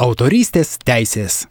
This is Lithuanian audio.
Autorystės teisės.